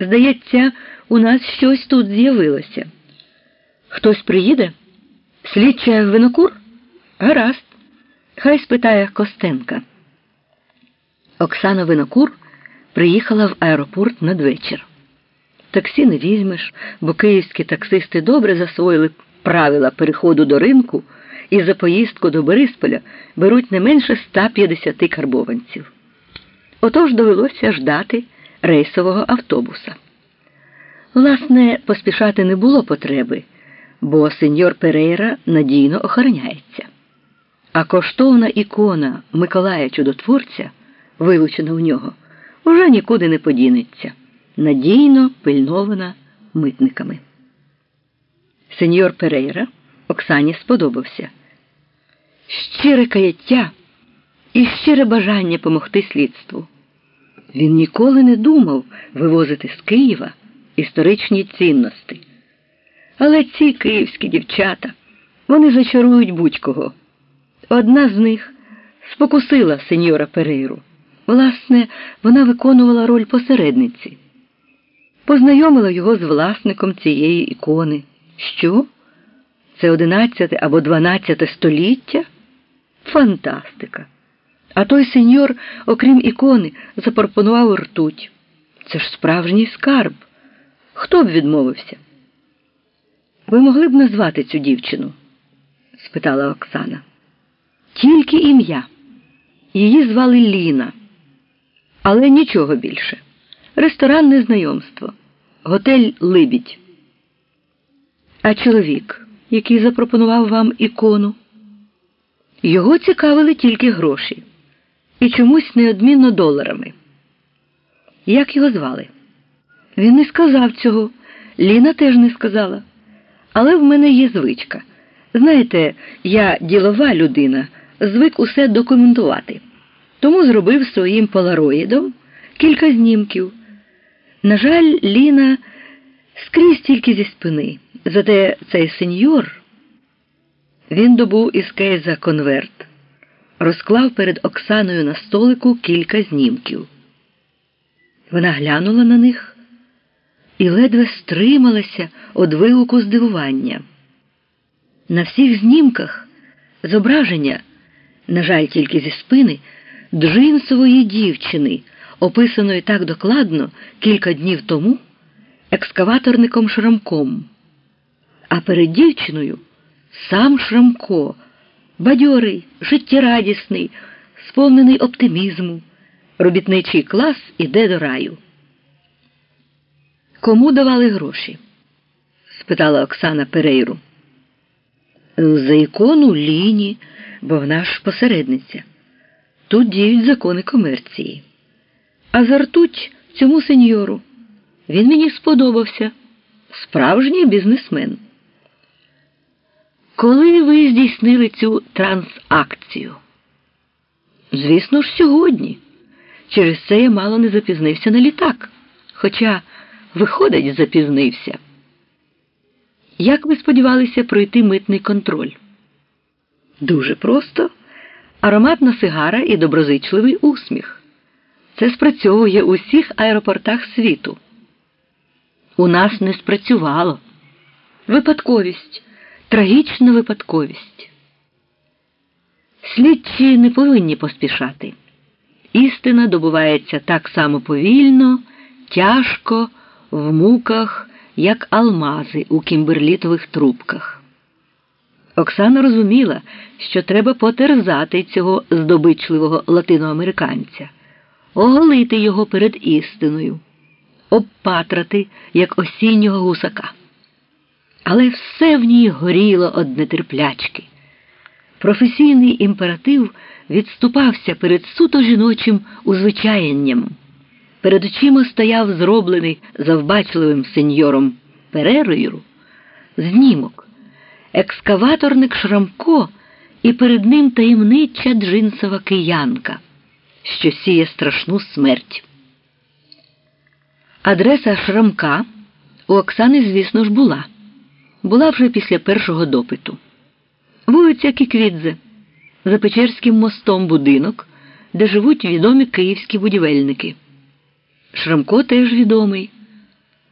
Здається, у нас щось тут з'явилося. Хтось приїде? Слідча винокур? Гаразд. Хай спитає Костенка. Оксана Винокур приїхала в аеропорт надвечір. Таксі не візьмеш, бо київські таксисти добре засвоїли правила переходу до ринку і за поїздку до Борисполя беруть не менше 150 карбованців. Отож довелося ждати рейсового автобуса. Власне, поспішати не було потреби, бо сеньор Перейра надійно охороняється. А коштовна ікона Миколая Чудотворця, вилучена у нього, уже нікуди не подінеться, надійно пильнована митниками. Сеньор Перейра Оксані сподобався. Щире каяття і щире бажання помогти слідству. Він ніколи не думав вивозити з Києва історичні цінності. Але ці київські дівчата, вони зачарують будь-кого. Одна з них спокусила сеньора Перейру. Власне, вона виконувала роль посередниці, познайомила його з власником цієї ікони. Що? Це одинадцяте або дванадцяте століття? Фантастика! А той сеньор, окрім ікони, запропонував ртуть. Це ж справжній скарб. Хто б відмовився? Ви могли б назвати цю дівчину? спитала Оксана. Тільки ім'я. Її звали Ліна, але нічого більше. Ресторанне знайомство, готель Либідь. А чоловік, який запропонував вам ікону, його цікавили тільки гроші і чомусь неодмінно доларами. Як його звали? Він не сказав цього. Ліна теж не сказала. Але в мене є звичка. Знаєте, я ділова людина, звик усе документувати. Тому зробив своїм полароїдом кілька знімків. На жаль, Ліна скрізь тільки зі спини. Зате цей сеньор він добув із кейза конверт, розклав перед Оксаною на столику кілька знімків. Вона глянула на них і ледве стрималася од вигуку здивування. На всіх знімках зображення, на жаль, тільки зі спини, джинсової дівчини, описаної так докладно кілька днів тому екскаваторником Шрамком. А перед дівчиною сам Шрамко, бадьорий, життєрадісний, сповнений оптимізму, робітничий клас іде до раю. Кому давали гроші? спитала Оксана Перейру. За ікону ліні, бо вона ж посередниця. Тут діють закони комерції. А за ртуть цьому сеньору. Він мені сподобався. Справжній бізнесмен. Коли ви здійснили цю трансакцію? Звісно ж, сьогодні. Через це я мало не запізнився на літак. Хоча, виходить, запізнився. Як ви сподівалися пройти митний контроль? Дуже просто. Ароматна сигара і доброзичливий усміх. Це спрацьовує у всіх аеропортах світу. У нас не спрацювало. Випадковість, трагічна випадковість. Слідчі не повинні поспішати. Істина добувається так само повільно, тяжко, в муках, як алмази у кімберлітових трубках. Оксана розуміла, що треба потерзати цього здобичливого латиноамериканця, оголити його перед істиною, обпатрати, як осіннього гусака. Але все в ній горіло од нетерплячки. Професійний імператив відступався перед суто жіночим узвичаєнням. Перед очима стояв зроблений завбачливим сеньором Перерою знімок, екскаваторник Шрамко і перед ним таємнича джинсова киянка, що сіє страшну смерть. Адреса Шрамка у Оксани, звісно ж, була. Була вже після першого допиту. Вулиця Кіквідзе, за Печерським мостом будинок, де живуть відомі київські будівельники. Шрамко теж відомий.